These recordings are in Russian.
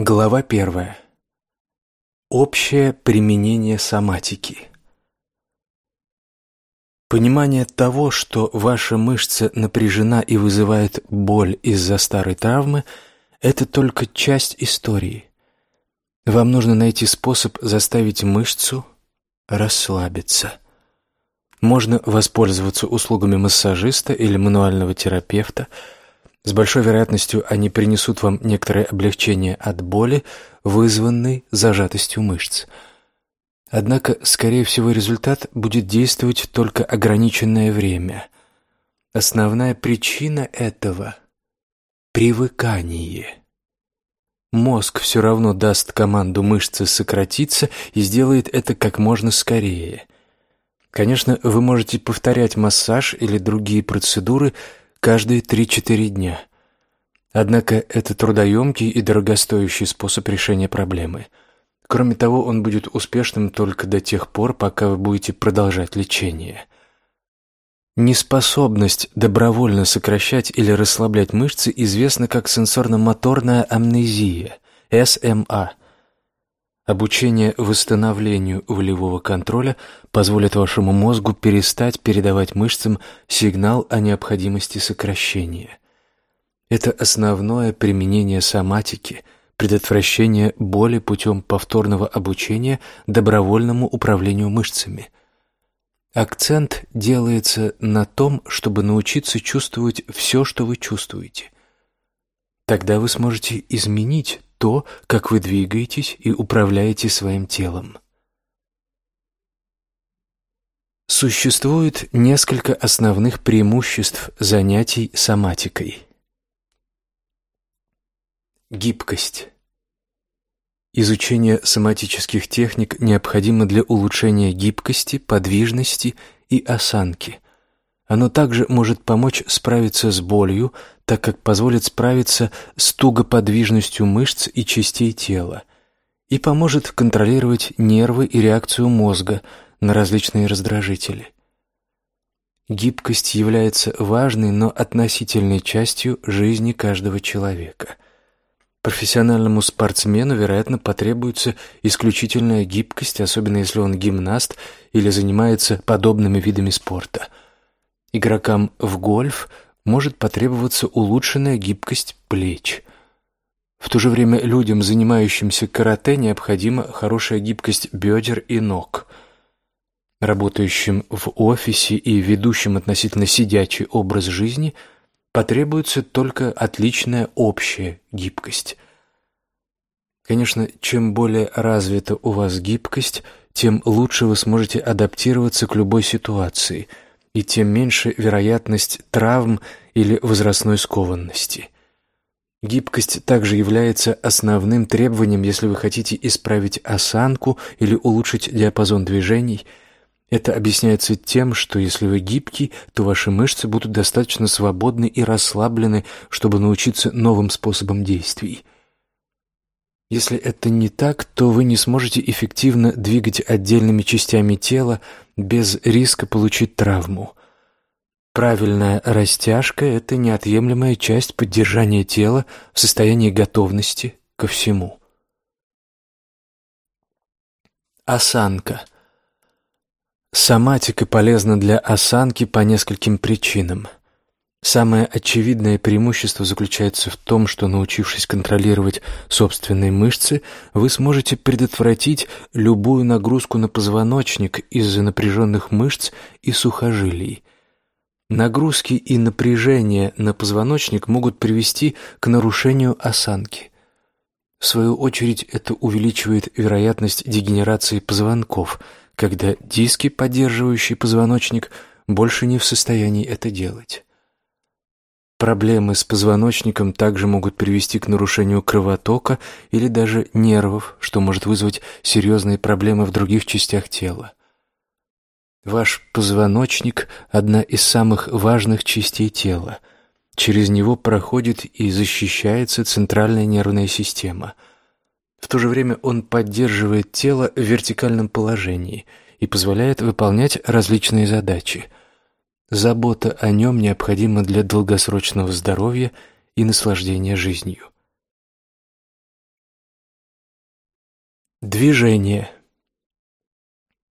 Глава первая. Общее применение соматики. Понимание того, что ваша мышца напряжена и вызывает боль из-за старой травмы, это только часть истории. Вам нужно найти способ заставить мышцу расслабиться. Можно воспользоваться услугами массажиста или мануального терапевта – с большой вероятностью они принесут вам некоторое облегчение от боли, вызванной зажатостью мышц. Однако, скорее всего, результат будет действовать только ограниченное время. Основная причина этого – привыкание. Мозг все равно даст команду мышце сократиться и сделает это как можно скорее. Конечно, вы можете повторять массаж или другие процедуры – каждые 3-4 дня. Однако это трудоемкий и дорогостоящий способ решения проблемы. Кроме того, он будет успешным только до тех пор, пока вы будете продолжать лечение. Неспособность добровольно сокращать или расслаблять мышцы известна как сенсорно-моторная амнезия, СМА. Обучение восстановлению волевого контроля позволит вашему мозгу перестать передавать мышцам сигнал о необходимости сокращения. Это основное применение соматики, предотвращение боли путем повторного обучения добровольному управлению мышцами. Акцент делается на том, чтобы научиться чувствовать все, что вы чувствуете. Тогда вы сможете изменить то, как вы двигаетесь и управляете своим телом. Существует несколько основных преимуществ занятий соматикой. Гибкость. Изучение соматических техник необходимо для улучшения гибкости, подвижности и осанки – оно также может помочь справиться с болью, так как позволит справиться с тугоподвижностью мышц и частей тела и поможет контролировать нервы и реакцию мозга на различные раздражители. Гибкость является важной, но относительной частью жизни каждого человека. Профессиональному спортсмену, вероятно, потребуется исключительная гибкость, особенно если он гимнаст или занимается подобными видами спорта – Игрокам в гольф может потребоваться улучшенная гибкость плеч. В то же время людям, занимающимся карате, необходима хорошая гибкость бедер и ног. Работающим в офисе и ведущим относительно сидячий образ жизни потребуется только отличная общая гибкость. Конечно, чем более развита у вас гибкость, тем лучше вы сможете адаптироваться к любой ситуации – и тем меньше вероятность травм или возрастной скованности. Гибкость также является основным требованием, если вы хотите исправить осанку или улучшить диапазон движений. Это объясняется тем, что если вы гибкий, то ваши мышцы будут достаточно свободны и расслаблены, чтобы научиться новым способам действий. Если это не так, то вы не сможете эффективно двигать отдельными частями тела без риска получить травму. Правильная растяжка – это неотъемлемая часть поддержания тела в состоянии готовности ко всему. Осанка. Соматика полезна для осанки по нескольким причинам – Самое очевидное преимущество заключается в том, что, научившись контролировать собственные мышцы, вы сможете предотвратить любую нагрузку на позвоночник из-за напряженных мышц и сухожилий. Нагрузки и напряжение на позвоночник могут привести к нарушению осанки. В свою очередь, это увеличивает вероятность дегенерации позвонков, когда диски, поддерживающие позвоночник, больше не в состоянии это делать. Проблемы с позвоночником также могут привести к нарушению кровотока или даже нервов, что может вызвать серьезные проблемы в других частях тела. Ваш позвоночник – одна из самых важных частей тела. Через него проходит и защищается центральная нервная система. В то же время он поддерживает тело в вертикальном положении и позволяет выполнять различные задачи – Забота о нем необходима для долгосрочного здоровья и наслаждения жизнью. Движение.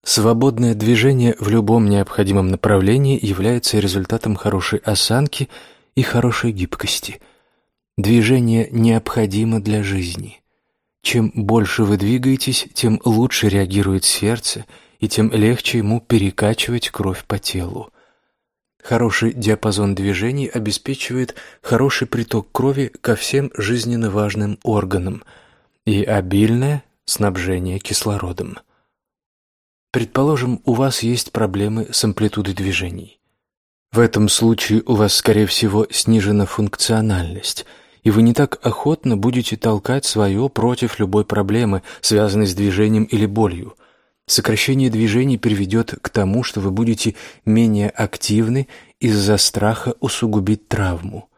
Свободное движение в любом необходимом направлении является результатом хорошей осанки и хорошей гибкости. Движение необходимо для жизни. Чем больше вы двигаетесь, тем лучше реагирует сердце, и тем легче ему перекачивать кровь по телу. Хороший диапазон движений обеспечивает хороший приток крови ко всем жизненно важным органам и обильное снабжение кислородом. Предположим, у вас есть проблемы с амплитудой движений. В этом случае у вас, скорее всего, снижена функциональность, и вы не так охотно будете толкать свое против любой проблемы, связанной с движением или болью. Сокращение движений приведет к тому, что вы будете менее активны из-за страха усугубить травму.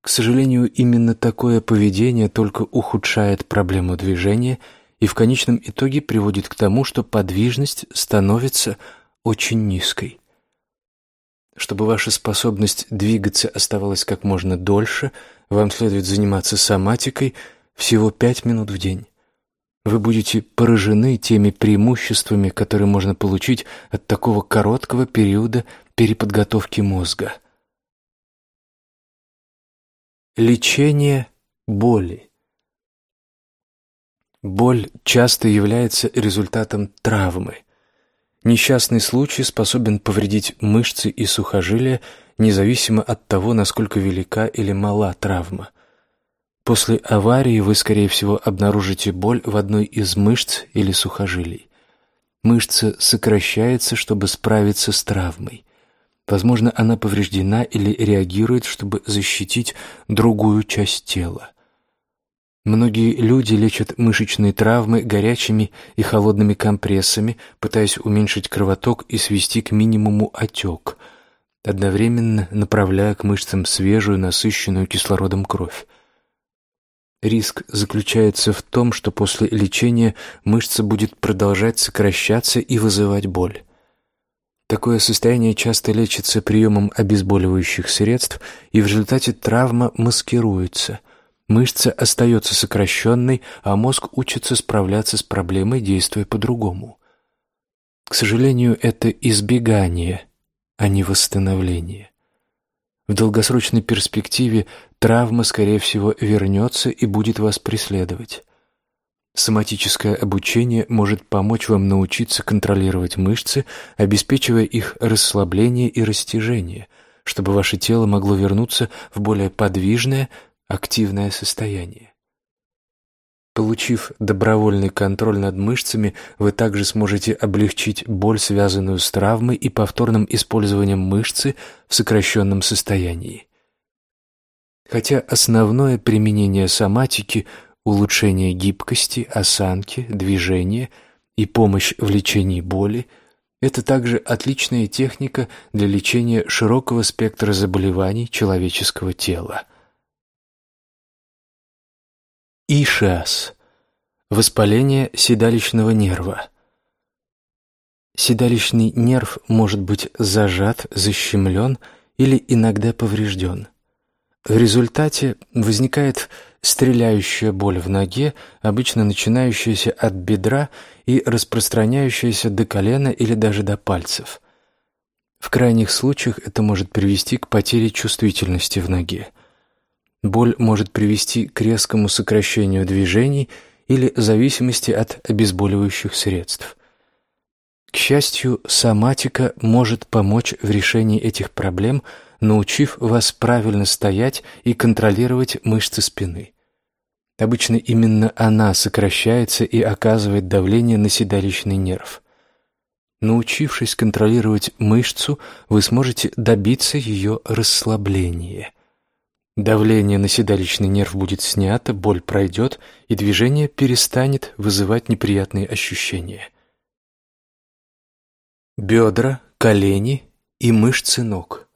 К сожалению, именно такое поведение только ухудшает проблему движения и в конечном итоге приводит к тому, что подвижность становится очень низкой. Чтобы ваша способность двигаться оставалась как можно дольше, вам следует заниматься соматикой всего пять минут в день. Вы будете поражены теми преимуществами, которые можно получить от такого короткого периода переподготовки мозга – Лечение боли. Боль часто является результатом травмы. Несчастный случай способен повредить мышцы и сухожилия, независимо от того, насколько велика или мала травма. После аварии вы, скорее всего, обнаружите боль в одной из мышц или сухожилий. Мышца сокращается, чтобы справиться с травмой. Возможно, она повреждена или реагирует, чтобы защитить другую часть тела. Многие люди лечат мышечные травмы горячими и холодными компрессами, пытаясь уменьшить кровоток и свести к минимуму отек, одновременно направляя к мышцам свежую, насыщенную кислородом кровь. Риск заключается в том, что после лечения мышца будет продолжать сокращаться и вызывать боль. Такое состояние часто лечится приемом обезболивающих средств, и в результате травма маскируется. Мышца остается сокращенной, а мозг учится справляться с проблемой, действуя по-другому. К сожалению, это избегание, а не восстановление. В долгосрочной перспективе травма, скорее всего, вернется и будет вас преследовать. Соматическое обучение может помочь вам научиться контролировать мышцы, обеспечивая их расслабление и растяжение, чтобы ваше тело могло вернуться в более подвижное, активное состояние. Получив добровольный контроль над мышцами, вы также сможете облегчить боль, связанную с травмой и повторным использованием мышцы в сокращенном состоянии. Хотя основное применение соматики – улучшение гибкости, осанки, движения и помощь в лечении боли – это также отличная техника для лечения широкого спектра заболеваний человеческого тела. Ишиас – воспаление седалищного нерва. Седалищный нерв может быть зажат, защемлен или иногда поврежден. В результате возникает стреляющая боль в ноге, обычно начинающаяся от бедра и распространяющаяся до колена или даже до пальцев. В крайних случаях это может привести к потере чувствительности в ноге. Боль может привести к резкому сокращению движений или зависимости от обезболивающих средств. К счастью, соматика может помочь в решении этих проблем – научив вас правильно стоять и контролировать мышцы спины. Обычно именно она сокращается и оказывает давление на седалищный нерв. Научившись контролировать мышцу, вы сможете добиться ее расслабления. Давление на седалищный нерв будет снято, боль пройдет, и движение перестанет вызывать неприятные ощущения. Бедра, колени и мышцы ног –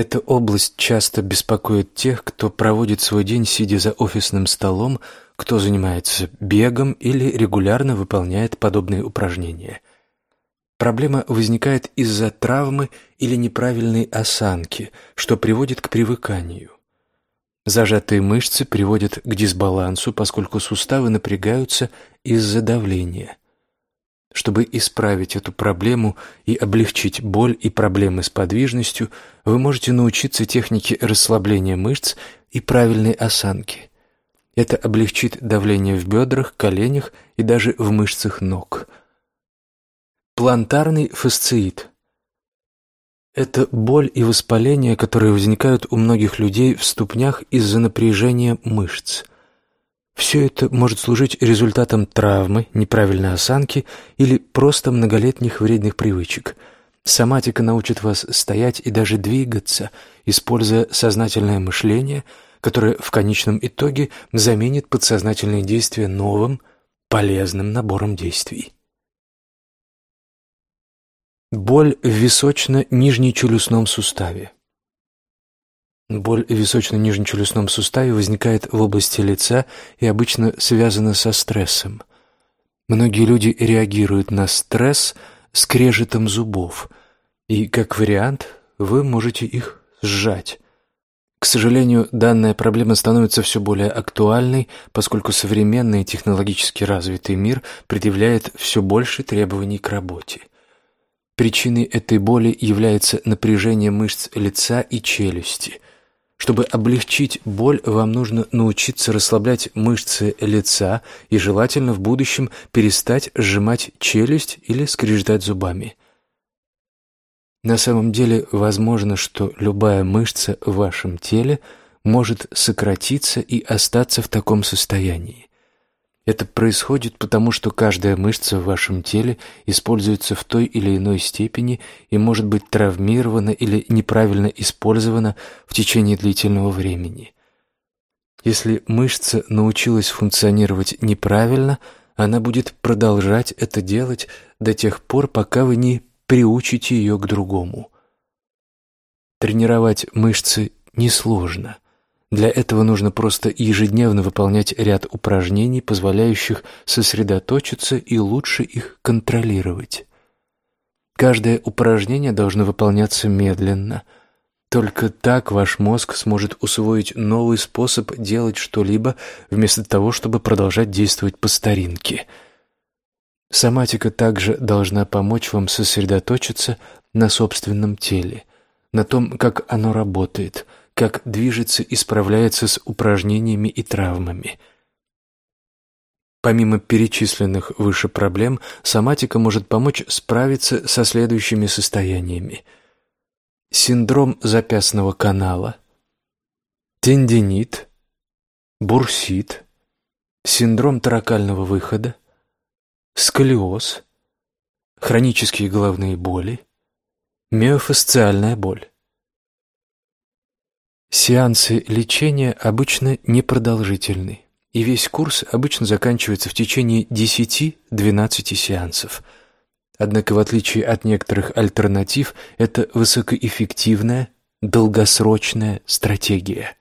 эта область часто беспокоит тех, кто проводит свой день сидя за офисным столом, кто занимается бегом или регулярно выполняет подобные упражнения. Проблема возникает из-за травмы или неправильной осанки, что приводит к привыканию. Зажатые мышцы приводят к дисбалансу, поскольку суставы напрягаются из-за давления. Чтобы исправить эту проблему и облегчить боль и проблемы с подвижностью, вы можете научиться технике расслабления мышц и правильной осанки. Это облегчит давление в бедрах, коленях и даже в мышцах ног. Плантарный фасциит – это боль и воспаление, которые возникают у многих людей в ступнях из-за напряжения мышц. Все это может служить результатом травмы, неправильной осанки или просто многолетних вредных привычек. Соматика научит вас стоять и даже двигаться, используя сознательное мышление, которое в конечном итоге заменит подсознательные действия новым, полезным набором действий. Боль в височно-нижнечелюстном суставе. Боль в височно-нижнечелюстном суставе возникает в области лица и обычно связана со стрессом. Многие люди реагируют на стресс скрежетом зубов, и, как вариант, вы можете их сжать. К сожалению, данная проблема становится все более актуальной, поскольку современный технологически развитый мир предъявляет все больше требований к работе. Причиной этой боли является напряжение мышц лица и челюсти – чтобы облегчить боль, вам нужно научиться расслаблять мышцы лица и желательно в будущем перестать сжимать челюсть или скрежетать зубами. На самом деле возможно, что любая мышца в вашем теле может сократиться и остаться в таком состоянии. Это происходит потому, что каждая мышца в вашем теле используется в той или иной степени и может быть травмирована или неправильно использована в течение длительного времени. Если мышца научилась функционировать неправильно, она будет продолжать это делать до тех пор, пока вы не приучите ее к другому. Тренировать мышцы несложно – для этого нужно просто ежедневно выполнять ряд упражнений, позволяющих сосредоточиться и лучше их контролировать. Каждое упражнение должно выполняться медленно. Только так ваш мозг сможет усвоить новый способ делать что-либо, вместо того, чтобы продолжать действовать по старинке. Соматика также должна помочь вам сосредоточиться на собственном теле, на том, как оно работает – как движется и справляется с упражнениями и травмами. Помимо перечисленных выше проблем, соматика может помочь справиться со следующими состояниями. Синдром запястного канала, тендинит, бурсит, синдром таракального выхода, сколиоз, хронические головные боли, миофасциальная боль. Сеансы лечения обычно непродолжительны, и весь курс обычно заканчивается в течение 10-12 сеансов. Однако, в отличие от некоторых альтернатив, это высокоэффективная, долгосрочная стратегия.